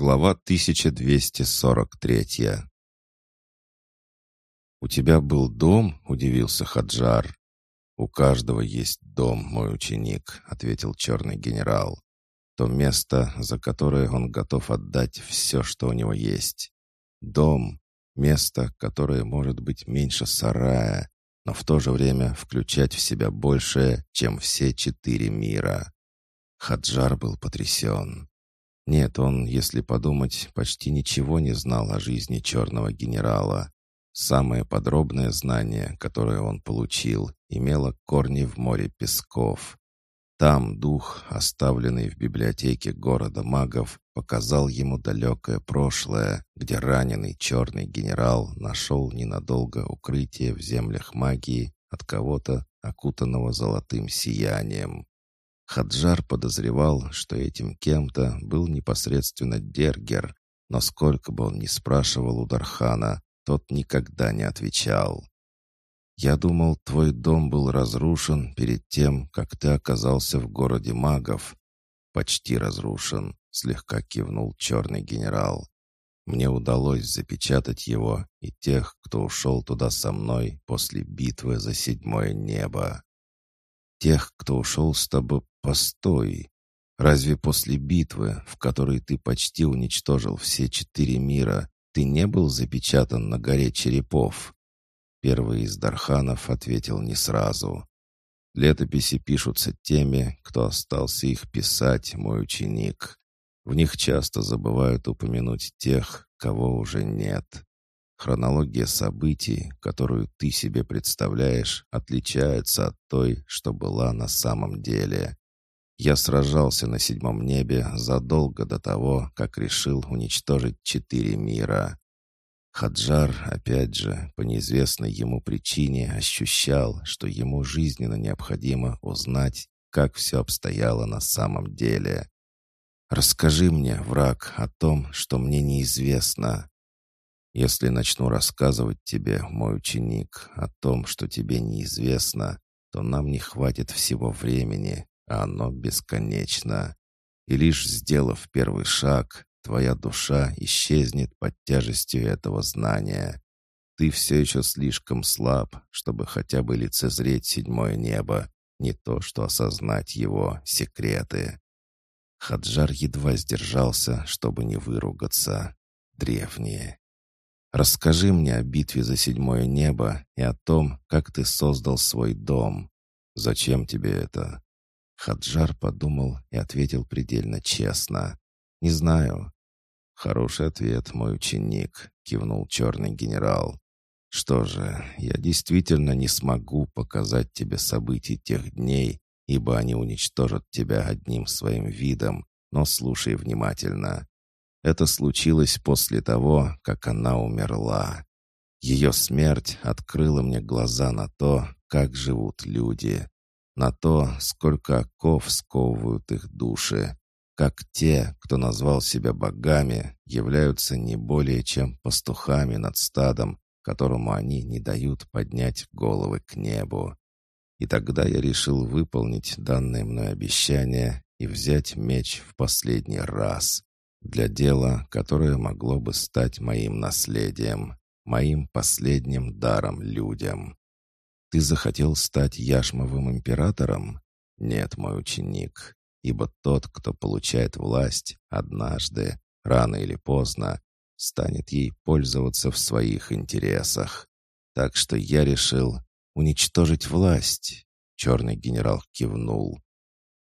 Глава 1243 «У тебя был дом?» — удивился Хаджар. «У каждого есть дом, мой ученик», — ответил черный генерал. «То место, за которое он готов отдать все, что у него есть. Дом — место, которое может быть меньше сарая, но в то же время включать в себя большее, чем все четыре мира». Хаджар был потрясен. Нет, он, если подумать, почти ничего не знал о жизни черного генерала. Самое подробное знание, которое он получил, имело корни в море песков. Там дух, оставленный в библиотеке города магов, показал ему далекое прошлое, где раненый черный генерал нашел ненадолго укрытие в землях магии от кого-то, окутанного золотым сиянием. Хаджар подозревал, что этим кем-то был непосредственно Дергер, но сколько бы он ни спрашивал у Дархана, тот никогда не отвечал. «Я думал, твой дом был разрушен перед тем, как ты оказался в городе магов». «Почти разрушен», — слегка кивнул черный генерал. «Мне удалось запечатать его и тех, кто ушел туда со мной после битвы за седьмое небо. Тех, кто ушел с тобой «Постой! Разве после битвы, в которой ты почти уничтожил все четыре мира, ты не был запечатан на горе черепов?» Первый из Дарханов ответил не сразу. «Летописи пишутся теми, кто остался их писать, мой ученик. В них часто забывают упомянуть тех, кого уже нет. Хронология событий, которую ты себе представляешь, отличается от той, что была на самом деле. Я сражался на седьмом небе задолго до того, как решил уничтожить четыре мира. Хаджар, опять же, по неизвестной ему причине ощущал, что ему жизненно необходимо узнать, как все обстояло на самом деле. «Расскажи мне, враг, о том, что мне неизвестно. Если начну рассказывать тебе, мой ученик, о том, что тебе неизвестно, то нам не хватит всего времени, оно бесконечно. И лишь сделав первый шаг, твоя душа исчезнет под тяжестью этого знания. Ты все еще слишком слаб, чтобы хотя бы лицезреть седьмое небо, не то что осознать его секреты. Хаджар едва сдержался, чтобы не выругаться. Древние. Расскажи мне о битве за седьмое небо и о том, как ты создал свой дом. Зачем тебе это? Хаджар подумал и ответил предельно честно. «Не знаю». «Хороший ответ, мой ученик», — кивнул черный генерал. «Что же, я действительно не смогу показать тебе события тех дней, ибо они уничтожат тебя одним своим видом, но слушай внимательно. Это случилось после того, как она умерла. Ее смерть открыла мне глаза на то, как живут люди на то, сколько оков сковывают их души, как те, кто назвал себя богами, являются не более чем пастухами над стадом, которому они не дают поднять головы к небу. И тогда я решил выполнить данное мной обещание и взять меч в последний раз для дела, которое могло бы стать моим наследием, моим последним даром людям. Ты захотел стать Яшмовым императором? Нет, мой ученик, ибо тот, кто получает власть, однажды, рано или поздно, станет ей пользоваться в своих интересах. Так что я решил уничтожить власть. Черный генерал кивнул.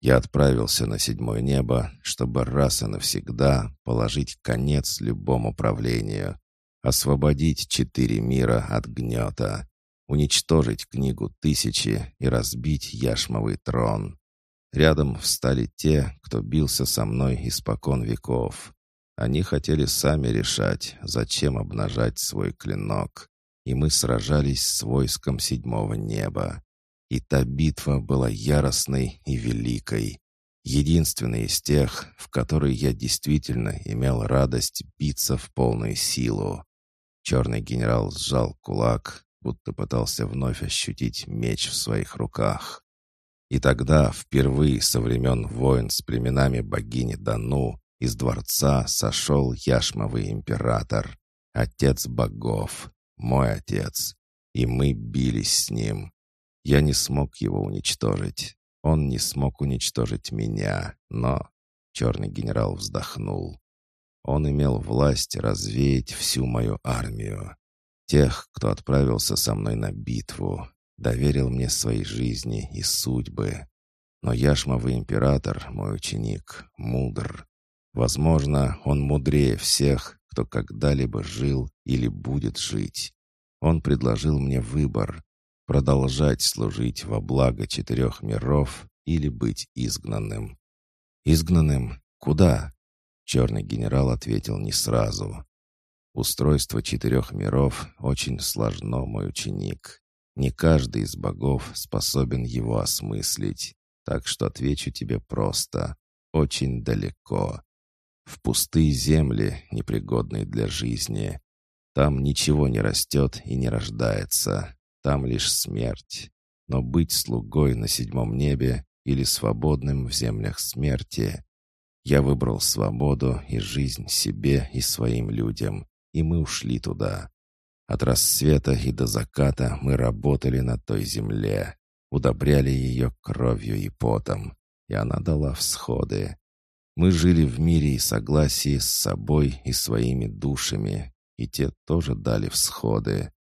Я отправился на седьмое небо, чтобы раз и навсегда положить конец любому правлению, освободить четыре мира от гнета уничтожить книгу тысячи и разбить яшмовый трон. Рядом встали те, кто бился со мной испокон веков. Они хотели сами решать, зачем обнажать свой клинок. И мы сражались с войском седьмого неба. И та битва была яростной и великой. Единственной из тех, в которой я действительно имел радость биться в полную силу. Черный генерал сжал кулак, будто пытался вновь ощутить меч в своих руках. И тогда, впервые со времен войн с племенами богини Дану Из дворца сошел яшмовый император, отец богов, мой отец, и мы бились с ним. Я не смог его уничтожить. Он не смог уничтожить меня, но...» Черный генерал вздохнул. Он имел власть развеять всю мою армию. Тех, кто отправился со мной на битву, доверил мне своей жизни и судьбы. Но Яшмовый император, мой ученик, мудр. Возможно, он мудрее всех, кто когда-либо жил или будет жить. Он предложил мне выбор — продолжать служить во благо четырех миров или быть изгнанным. «Изгнанным? Куда?» Черный генерал ответил не сразу. «Устройство четырех миров очень сложно, мой ученик. Не каждый из богов способен его осмыслить, так что отвечу тебе просто. Очень далеко. В пустые земли, непригодные для жизни. Там ничего не растет и не рождается. Там лишь смерть. Но быть слугой на седьмом небе или свободным в землях смерти. Я выбрал свободу и жизнь себе и своим людям, и мы ушли туда. От рассвета и до заката мы работали на той земле, удобряли ее кровью и потом, и она дала всходы. Мы жили в мире и согласии с собой и своими душами, и те тоже дали всходы.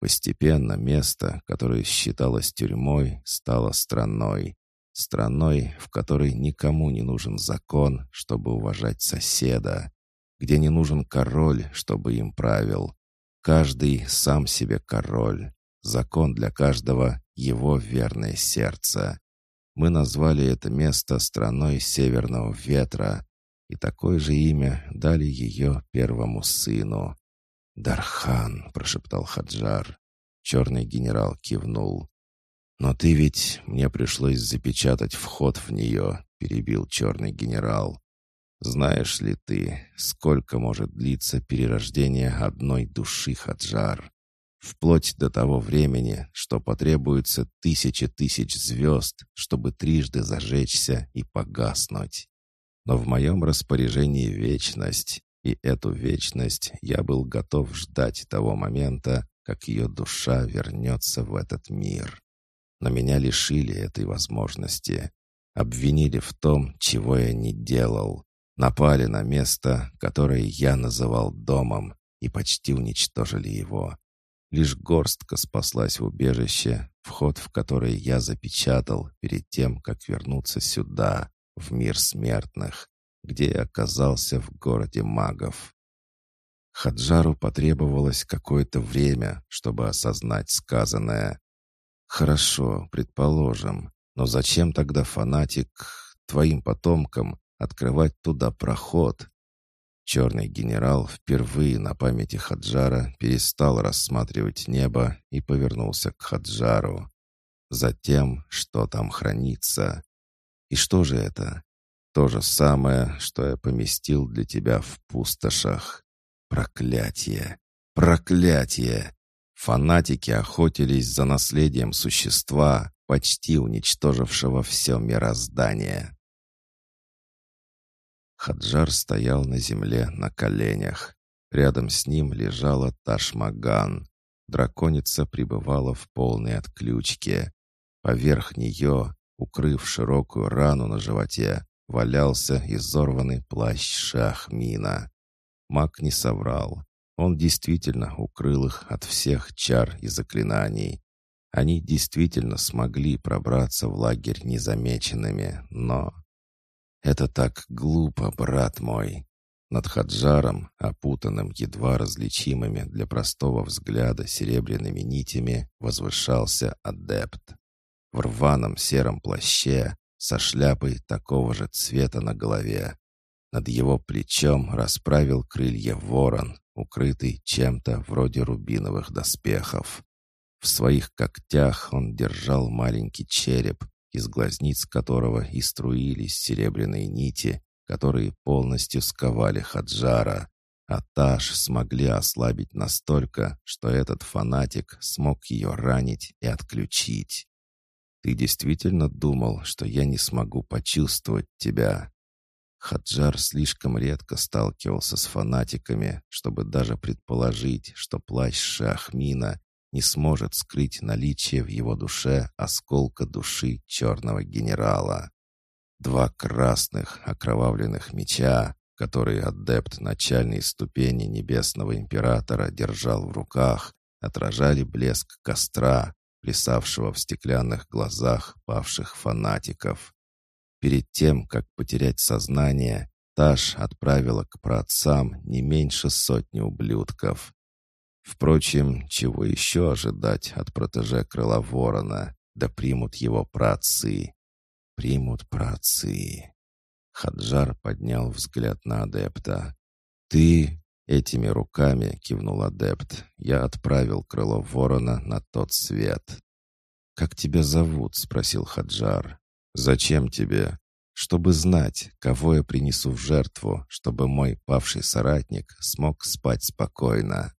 Постепенно место, которое считалось тюрьмой, стало страной. Страной, в которой никому не нужен закон, чтобы уважать соседа, где не нужен король, чтобы им правил, Каждый сам себе король. Закон для каждого — его верное сердце. Мы назвали это место страной северного ветра, и такое же имя дали ее первому сыну. «Дархан», — прошептал Хаджар. Черный генерал кивнул. «Но ты ведь... Мне пришлось запечатать вход в нее», — перебил черный генерал. Знаешь ли ты, сколько может длиться перерождение одной души Хаджар? Вплоть до того времени, что потребуется тысячи тысяч звезд, чтобы трижды зажечься и погаснуть. Но в моем распоряжении вечность, и эту вечность я был готов ждать того момента, как ее душа вернется в этот мир. Но меня лишили этой возможности. Обвинили в том, чего я не делал. Напали на место, которое я называл домом, и почти уничтожили его. Лишь горстка спаслась в убежище, вход в которое я запечатал перед тем, как вернуться сюда, в мир смертных, где я оказался в городе магов. Хаджару потребовалось какое-то время, чтобы осознать сказанное. «Хорошо, предположим, но зачем тогда фанатик твоим потомкам открывать туда проход. Черный генерал впервые на памяти Хаджара перестал рассматривать небо и повернулся к Хаджару. Затем, что там хранится. И что же это? То же самое, что я поместил для тебя в пустошах. Проклятие! Проклятие! Фанатики охотились за наследием существа, почти уничтожившего все мироздание. Хаджар стоял на земле на коленях. Рядом с ним лежала Ташмаган. Драконица пребывала в полной отключке. Поверх нее, укрыв широкую рану на животе, валялся изорванный плащ Шахмина. Маг не соврал. Он действительно укрыл их от всех чар и заклинаний. Они действительно смогли пробраться в лагерь незамеченными, но... «Это так глупо, брат мой!» Над Хаджаром, опутанным едва различимыми для простого взгляда серебряными нитями, возвышался адепт. В рваном сером плаще, со шляпой такого же цвета на голове. Над его плечом расправил крылья ворон, укрытый чем-то вроде рубиновых доспехов. В своих когтях он держал маленький череп, из глазниц которого и струились серебряные нити, которые полностью сковали Хаджара, а Таш смогли ослабить настолько, что этот фанатик смог ее ранить и отключить. «Ты действительно думал, что я не смогу почувствовать тебя?» Хаджар слишком редко сталкивался с фанатиками, чтобы даже предположить, что плащ Шахмина не сможет скрыть наличие в его душе осколка души черного генерала. Два красных окровавленных меча, которые адепт начальной ступени Небесного Императора держал в руках, отражали блеск костра, плясавшего в стеклянных глазах павших фанатиков. Перед тем, как потерять сознание, Таш отправила к праотцам не меньше сотни ублюдков. Впрочем, чего еще ожидать от протеже крыла ворона? Да примут его праотцы. Примут праотцы. Хаджар поднял взгляд на адепта. «Ты...» — этими руками кивнул адепт. «Я отправил крыло ворона на тот свет». «Как тебя зовут?» — спросил Хаджар. «Зачем тебе?» «Чтобы знать, кого я принесу в жертву, чтобы мой павший соратник смог спать спокойно».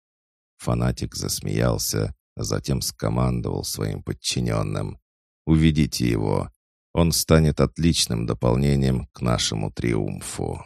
Фанатик засмеялся, а затем скомандовал своим подчиненным. «Уведите его. Он станет отличным дополнением к нашему триумфу».